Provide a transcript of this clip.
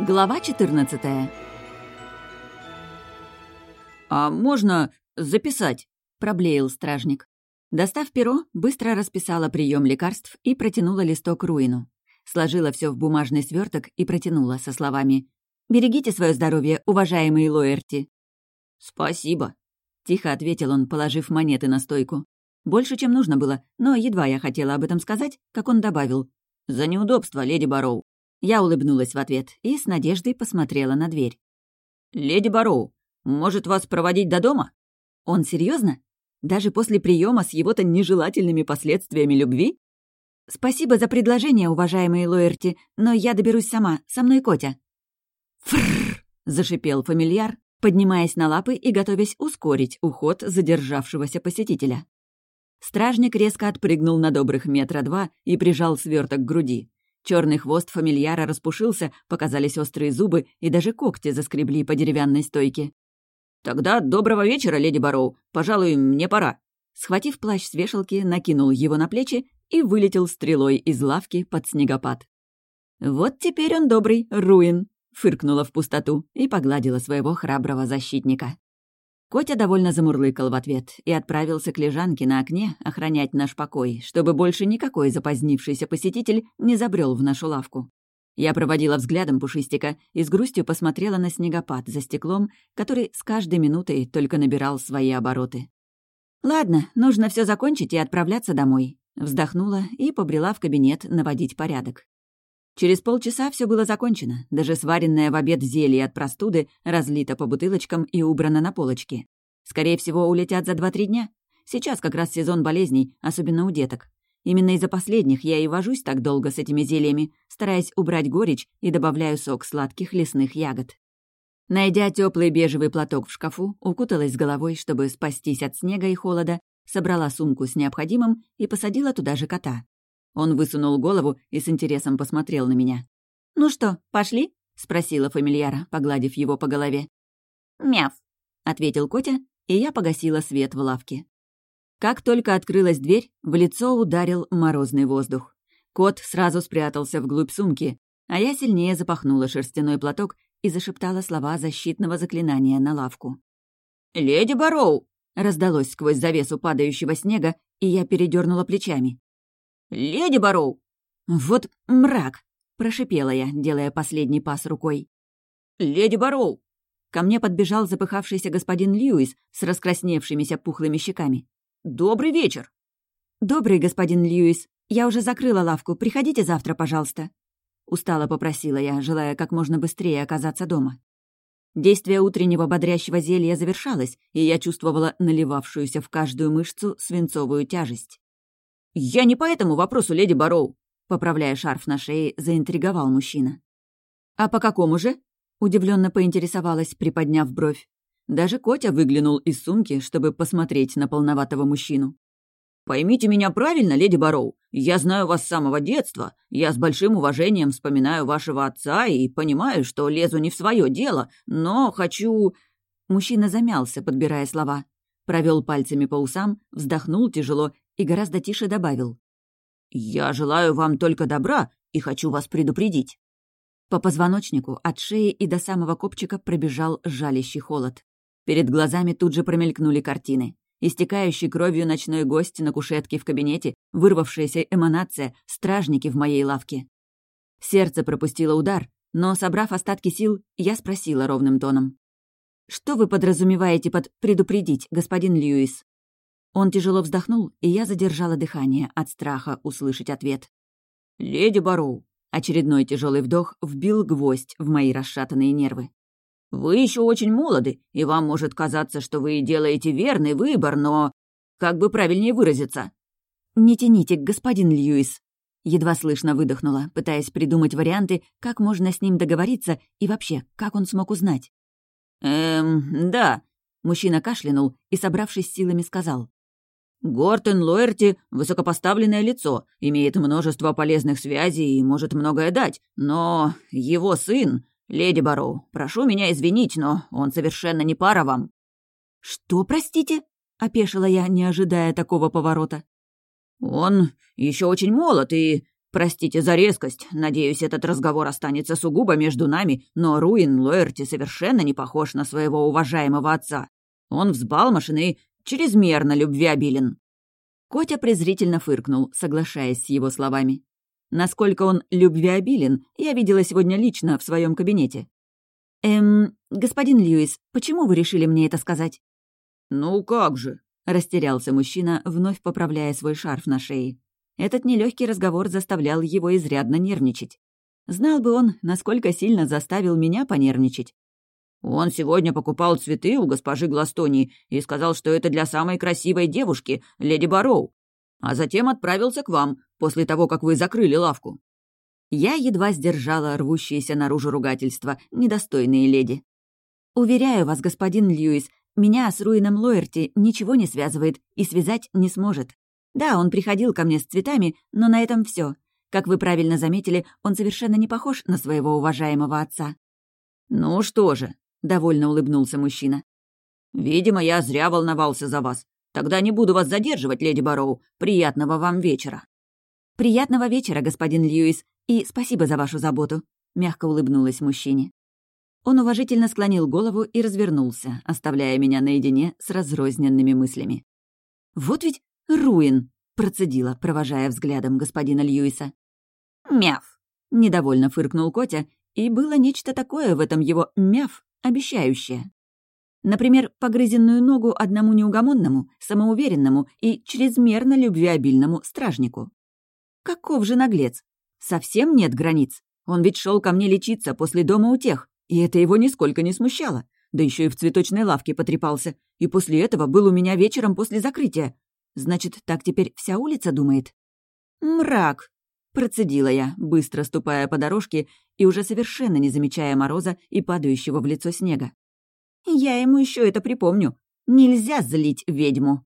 Глава 14 «А можно записать?» — проблеял стражник. Достав перо, быстро расписала прием лекарств и протянула листок Руину. Сложила все в бумажный сверток и протянула со словами «Берегите свое здоровье, уважаемый Лоерти». «Спасибо», — тихо ответил он, положив монеты на стойку. Больше, чем нужно было, но едва я хотела об этом сказать, как он добавил «За неудобство, леди Бароу». Я улыбнулась в ответ и с надеждой посмотрела на дверь. «Леди Бароу, может вас проводить до дома?» «Он серьезно? Даже после приема с его-то нежелательными последствиями любви?» «Спасибо за предложение, уважаемый Лоерти, но я доберусь сама, со мной Котя». «Фрррр!» — зашипел фамильяр, поднимаясь на лапы и готовясь ускорить уход задержавшегося посетителя. Стражник резко отпрыгнул на добрых метра два и прижал сверток к груди. Черный хвост фамильяра распушился, показались острые зубы и даже когти заскребли по деревянной стойке. «Тогда доброго вечера, леди Бароу. Пожалуй, мне пора». Схватив плащ с вешалки, накинул его на плечи и вылетел стрелой из лавки под снегопад. «Вот теперь он добрый, Руин», — фыркнула в пустоту и погладила своего храброго защитника. Котя довольно замурлыкал в ответ и отправился к лежанке на окне охранять наш покой, чтобы больше никакой запозднившийся посетитель не забрел в нашу лавку. Я проводила взглядом Пушистика и с грустью посмотрела на снегопад за стеклом, который с каждой минутой только набирал свои обороты. «Ладно, нужно все закончить и отправляться домой», — вздохнула и побрела в кабинет наводить порядок. Через полчаса все было закончено, даже сваренное в обед зелье от простуды разлито по бутылочкам и убрано на полочке. Скорее всего, улетят за 2-3 дня. Сейчас как раз сезон болезней, особенно у деток. Именно из-за последних я и вожусь так долго с этими зельями, стараясь убрать горечь и добавляю сок сладких лесных ягод. Найдя теплый бежевый платок в шкафу, укуталась с головой, чтобы спастись от снега и холода, собрала сумку с необходимым и посадила туда же кота. Он высунул голову и с интересом посмотрел на меня. «Ну что, пошли?» — спросила фамильяра, погладив его по голове. «Мяв», — ответил Котя, и я погасила свет в лавке. Как только открылась дверь, в лицо ударил морозный воздух. Кот сразу спрятался вглубь сумки, а я сильнее запахнула шерстяной платок и зашептала слова защитного заклинания на лавку. «Леди Бароу!» — раздалось сквозь завесу падающего снега, и я передернула плечами. «Леди Бароу!» «Вот мрак!» — прошипела я, делая последний пас рукой. «Леди Бароу!» Ко мне подбежал запыхавшийся господин Льюис с раскрасневшимися пухлыми щеками. «Добрый вечер!» «Добрый, господин Льюис. Я уже закрыла лавку. Приходите завтра, пожалуйста». Устало попросила я, желая как можно быстрее оказаться дома. Действие утреннего бодрящего зелья завершалось, и я чувствовала наливавшуюся в каждую мышцу свинцовую тяжесть. «Я не по этому вопросу, леди Бароу», — поправляя шарф на шее, заинтриговал мужчина. «А по какому же?» — удивленно поинтересовалась, приподняв бровь. Даже Котя выглянул из сумки, чтобы посмотреть на полноватого мужчину. «Поймите меня правильно, леди Бароу. Я знаю вас с самого детства. Я с большим уважением вспоминаю вашего отца и понимаю, что лезу не в свое дело, но хочу...» Мужчина замялся, подбирая слова. Провел пальцами по усам, вздохнул тяжело и гораздо тише добавил. «Я желаю вам только добра и хочу вас предупредить». По позвоночнику от шеи и до самого копчика пробежал жалящий холод. Перед глазами тут же промелькнули картины. Истекающий кровью ночной гость на кушетке в кабинете, вырвавшаяся эманация, стражники в моей лавке. Сердце пропустило удар, но, собрав остатки сил, я спросила ровным тоном. «Что вы подразумеваете под «предупредить», господин Льюис?» Он тяжело вздохнул, и я задержала дыхание от страха услышать ответ. «Леди Бароу!» Очередной тяжелый вдох вбил гвоздь в мои расшатанные нервы. «Вы еще очень молоды, и вам может казаться, что вы делаете верный выбор, но... Как бы правильнее выразиться?» «Не тяните, господин Льюис!» Едва слышно выдохнула, пытаясь придумать варианты, как можно с ним договориться и вообще, как он смог узнать. «Эм, да». Мужчина кашлянул и, собравшись силами, сказал. Гортон Лоерти — высокопоставленное лицо, имеет множество полезных связей и может многое дать, но его сын, леди Бароу, прошу меня извинить, но он совершенно не пара вам». «Что, простите?» — опешила я, не ожидая такого поворота. «Он еще очень молод и Простите за резкость. Надеюсь, этот разговор останется сугубо между нами, но Руин Лоерти совершенно не похож на своего уважаемого отца. Он взбалмошен и чрезмерно любвеобилен». Котя презрительно фыркнул, соглашаясь с его словами. Насколько он любвеобилен, я видела сегодня лично в своем кабинете. «Эм, господин Льюис, почему вы решили мне это сказать?» «Ну как же?» — растерялся мужчина, вновь поправляя свой шарф на шее. Этот нелегкий разговор заставлял его изрядно нервничать. Знал бы он, насколько сильно заставил меня понервничать. «Он сегодня покупал цветы у госпожи Гластонии и сказал, что это для самой красивой девушки, леди Бароу. А затем отправился к вам, после того, как вы закрыли лавку». Я едва сдержала рвущиеся наружу ругательства, недостойные леди. «Уверяю вас, господин Льюис, меня с Руином Лоерти ничего не связывает и связать не сможет. Да, он приходил ко мне с цветами, но на этом все. Как вы правильно заметили, он совершенно не похож на своего уважаемого отца». «Ну что же», — довольно улыбнулся мужчина. «Видимо, я зря волновался за вас. Тогда не буду вас задерживать, леди Бароу. Приятного вам вечера». «Приятного вечера, господин Льюис, и спасибо за вашу заботу», — мягко улыбнулась мужчине. Он уважительно склонил голову и развернулся, оставляя меня наедине с разрозненными мыслями. «Вот ведь «Руин!» — процедила, провожая взглядом господина Льюиса. «Мяв!» — недовольно фыркнул Котя, и было нечто такое в этом его «мяв», обещающее. Например, погрызенную ногу одному неугомонному, самоуверенному и чрезмерно любвеобильному стражнику. Каков же наглец! Совсем нет границ. Он ведь шел ко мне лечиться после дома у тех, и это его нисколько не смущало. Да еще и в цветочной лавке потрепался. И после этого был у меня вечером после закрытия. Значит, так теперь вся улица думает? «Мрак!» — процедила я, быстро ступая по дорожке и уже совершенно не замечая мороза и падающего в лицо снега. «Я ему еще это припомню. Нельзя злить ведьму!»